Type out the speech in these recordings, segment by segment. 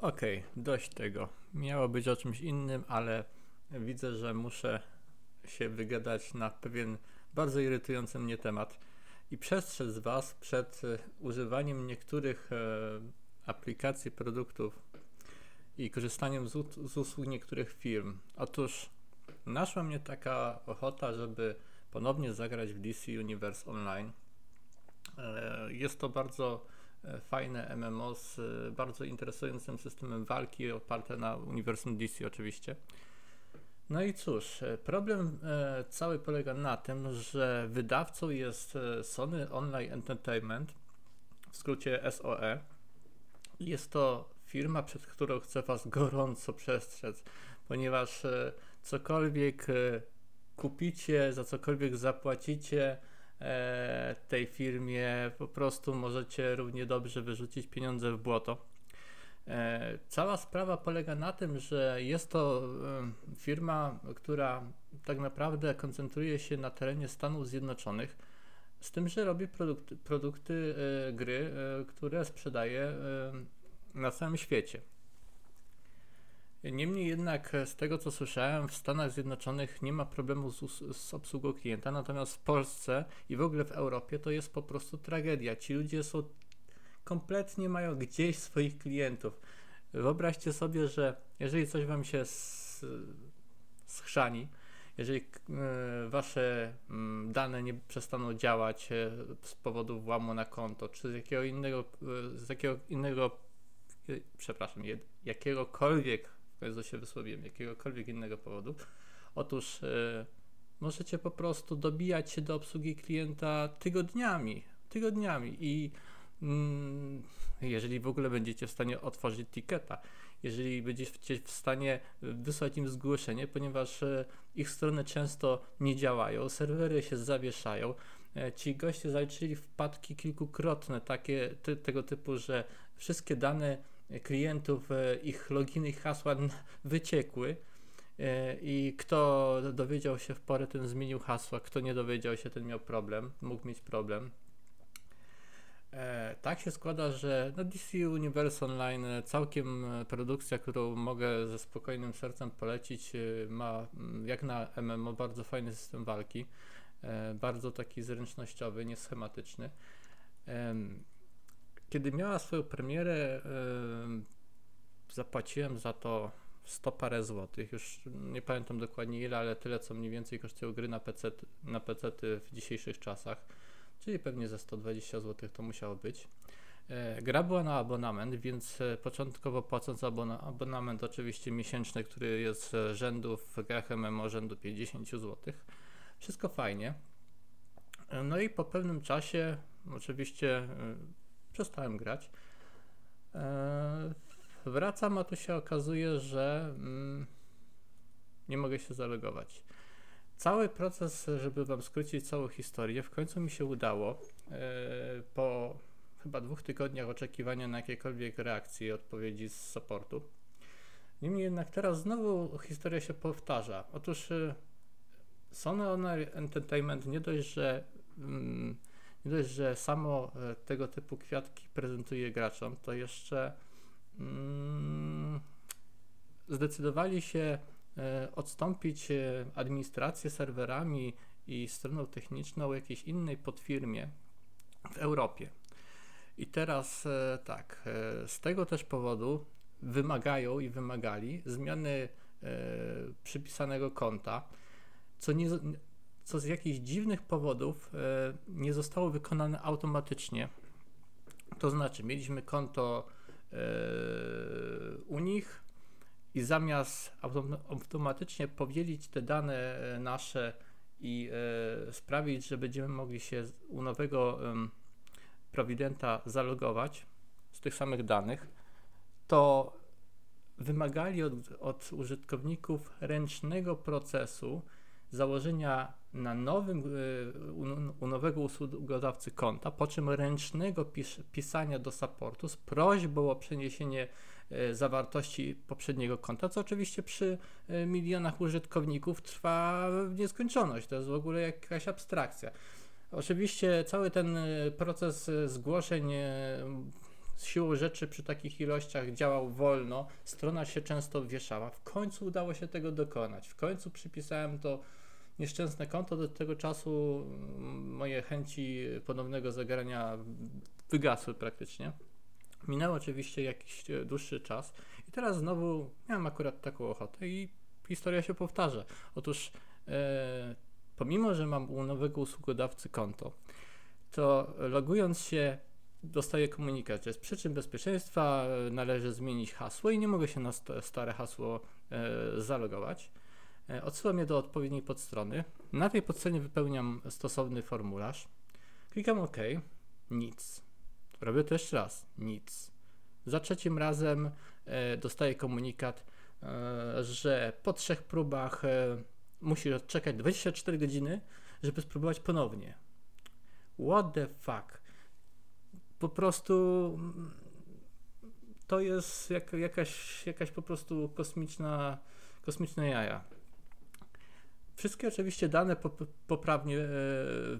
Okej, dość tego. Miało być o czymś innym, ale widzę, że muszę się wygadać na pewien bardzo irytujący mnie temat i przestrzec Was przed e, używaniem niektórych e, aplikacji, produktów i korzystaniem z, z usług niektórych firm. Otóż naszła mnie taka ochota, żeby ponownie zagrać w DC Universe Online. E, jest to bardzo fajne MMO z e, bardzo interesującym systemem walki oparte na uniwersum DC oczywiście. No i cóż, problem cały polega na tym, że wydawcą jest Sony Online Entertainment, w skrócie SOE. Jest to firma, przed którą chcę Was gorąco przestrzec, ponieważ cokolwiek kupicie, za cokolwiek zapłacicie e, tej firmie, po prostu możecie równie dobrze wyrzucić pieniądze w błoto. E, cała sprawa polega na tym, że jest to e, firma, która tak naprawdę koncentruje się na terenie Stanów Zjednoczonych, z tym, że robi produkty, produkty e, gry, e, które sprzedaje e, na całym świecie. Niemniej jednak z tego co słyszałem, w Stanach Zjednoczonych nie ma problemu z, z, obsługą klienta, natomiast w Polsce i w ogóle w Europie to jest po prostu tragedia. Ci ludzie są kompletnie mają gdzieś swoich klientów. Wyobraźcie sobie, że jeżeli coś wam się schrzani, jeżeli y, wasze y, dane nie przestaną działać y, z powodu włamu na konto, czy z jakiego innego, z jakiego innego przepraszam, jakiegokolwiek bardzo się wysłowiłem, jakiegokolwiek innego powodu. Otóż e, możecie po prostu dobijać się do obsługi klienta tygodniami, tygodniami i mm, jeżeli w ogóle będziecie w stanie otworzyć tiketa, jeżeli będziecie w stanie wysłać im zgłoszenie, ponieważ e, ich strony często nie działają, serwery się zawieszają. E, ci goście zaliczyli wpadki kilkukrotne, takie ty, tego typu, że wszystkie dane klientów e, ich loginy i hasła wyciekły e, i kto dowiedział się w porę, ten zmienił hasła, kto nie dowiedział się, ten miał problem, mógł mieć problem. E, tak się składa, że na DC Universe Online całkiem produkcja, którą mogę ze spokojnym sercem polecić, ma mm, jak na MMO bardzo fajny system walki, bardzo taki zręcznościowy, nieschematyczny. Kiedy miała swoją premierę, zapłaciłem za to 100 parę złotych. Już nie pamiętam dokładnie ile, ale tyle, co mniej więcej kosztują gry na PC, na PC w dzisiejszych czasach. Czyli pewnie ze 120 zł to musiało być. E, gra była na abonament, więc e, początkowo płacąc abona abonament oczywiście miesięczny, który jest rzędu w grach MMO rzędu 50 zł. Wszystko fajnie. E, no i po pewnym czasie oczywiście przestałem grać. E, wracam, a tu się okazuje, że mm, nie mogę się zalogować. Cały proces, żeby Wam skrócić całą historię, w końcu mi się udało. E, po chyba dwóch tygodniach oczekiwania na jakiekolwiek reakcje, odpowiedzi z supportu. Niemniej jednak teraz znowu historia się powtarza. Otóż e, Sony Honor Entertainment nie dość, że mm, nie dość, że samo e, tego typu kwiatki prezentuje graczom, to jeszcze mm, zdecydowali się e, odstąpić e, administrację serwerami i stroną techniczną jakiejś innej podfirmie w Europie. I teraz tak, z tego też powodu wymagają i wymagali zmiany przypisanego konta, co nie, co z jakichś dziwnych powodów e, nie zostało wykonane automatycznie. To znaczy, mieliśmy konto e, u nich i zamiast automatycznie powielić te dane e, nasze i sprawić, że będziemy mogli się u nowego prowidenta zalogować z tych samych danych, to wymagali od, od użytkowników ręcznego procesu założenia na nowym, e, u, nowego usługodawcy konta, po czym ręcznego pis, pisania do supportu z prośbą o przeniesienie e, zawartości poprzedniego konta, co oczywiście przy e, milionach użytkowników trwa w nieskończoność. To jest w ogóle jakaś abstrakcja. Oczywiście cały ten proces zgłoszeń siłą rzeczy przy takich ilościach działał wolno, strona się często wieszała. W końcu udało się tego dokonać. W końcu przypisałem to nieszczęsne konto. Do tego czasu mm, moje chęci ponownego zagrania wygasły praktycznie. Minął oczywiście jakiś e, dłuższy czas i teraz znowu miałem akurat taką ochotę i historia się powtarza. Otóż e, pomimo, że mam u nowego usługodawcy konto, to logując się dostaję komunikat, że z przyczyn bezpieczeństwa e, należy zmienić hasło i nie mogę się na stare hasło zalogować. E, odsyła mnie do odpowiedniej podstrony. Na tej podstronie wypełniam stosowny formularz. Klikam OK. Nic. Robię to jeszcze raz. Nic. Za trzecim razem e, dostaję komunikat, e, że po trzech próbach musisz odczekać 24 godziny, żeby spróbować ponownie. What the fuck? Po prostu to jest jak, jakaś, jakaś po prostu kosmiczna, kosmiczne jaja. Wszystkie oczywiście dane poprawnie e,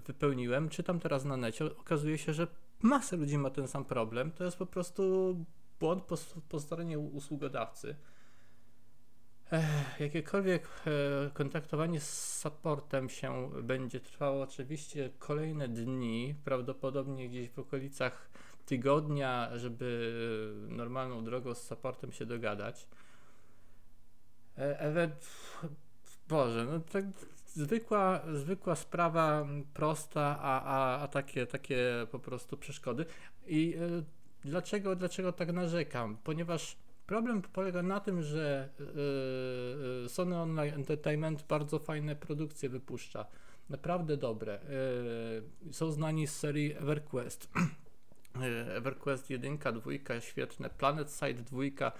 wypełniłem. Czytam teraz na necie. Okazuje się, że masa ludzi ma ten sam problem. To jest po prostu błąd po, po stronie usługodawcy. Ech, jakiekolwiek e, kontaktowanie z supportem się będzie trwało oczywiście kolejne dni, prawdopodobnie gdzieś w okolicach tygodnia, żeby normalną drogą z supportem się dogadać. E, Boże, no tak zwykła, zwykła sprawa, prosta, a, a, a takie, takie po prostu przeszkody. I y, dlaczego, dlaczego tak narzekam? Ponieważ problem polega na tym, że y, Sony Online Entertainment bardzo fajne produkcje wypuszcza. Naprawdę dobre. Y, są znani z serii EverQuest. EverQuest 1, 2, świetne. Planet Side 2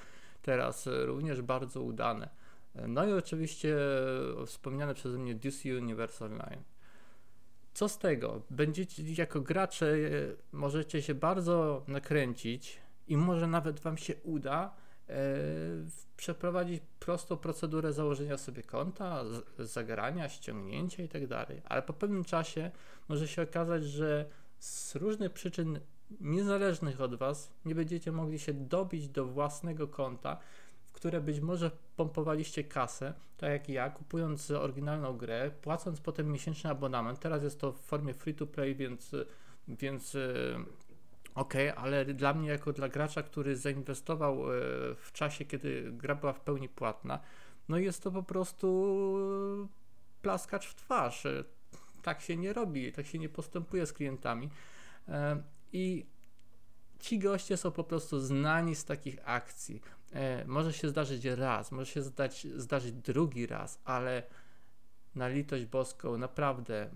teraz również bardzo udane. No i oczywiście wspomniane przeze mnie DC Universe Online. Co z tego? Będziecie jako gracze e, możecie się bardzo nakręcić i może nawet wam się uda e, przeprowadzić prostą procedurę założenia sobie konta, z, zagrania, ściągnięcia itd. Tak Ale po pewnym czasie może się okazać, że z różnych przyczyn niezależnych od was nie będziecie mogli się dobić do własnego konta, które być może pompowaliście kasę, tak jak ja, kupując oryginalną grę, płacąc potem miesięczny abonament. Teraz jest to w formie free to play, więc, więc e, ok, ale dla mnie, jako dla gracza, który zainwestował e, w czasie, kiedy gra była w pełni płatna, no jest to po prostu plaskacz w twarz. E, tak się nie robi, tak się nie postępuje z klientami. I ci goście są po prostu znani z takich akcji. E, może się zdarzyć raz, może się zdać, zdarzyć drugi raz, ale na litość boską, naprawdę,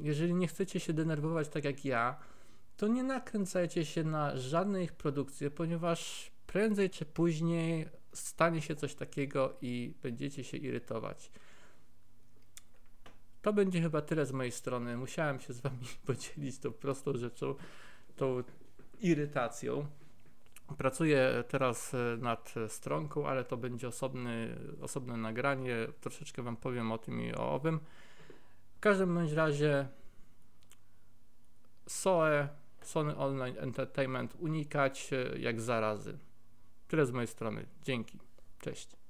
jeżeli nie chcecie się denerwować tak jak ja, to nie nakręcajcie się na żadne ich produkcje, ponieważ prędzej czy później stanie się coś takiego i będziecie się irytować. To będzie chyba tyle z mojej strony. Musiałem się z Wami podzielić tą prostą rzeczą, tą irytacją. Pracuję teraz e, nad stronką, ale to będzie osobny, osobne nagranie. Troszeczkę Wam powiem o tym i o owym. W każdym bądź razie SOE, Sony Online Entertainment unikać e, jak zarazy. Tyle z mojej strony. Dzięki. Cześć.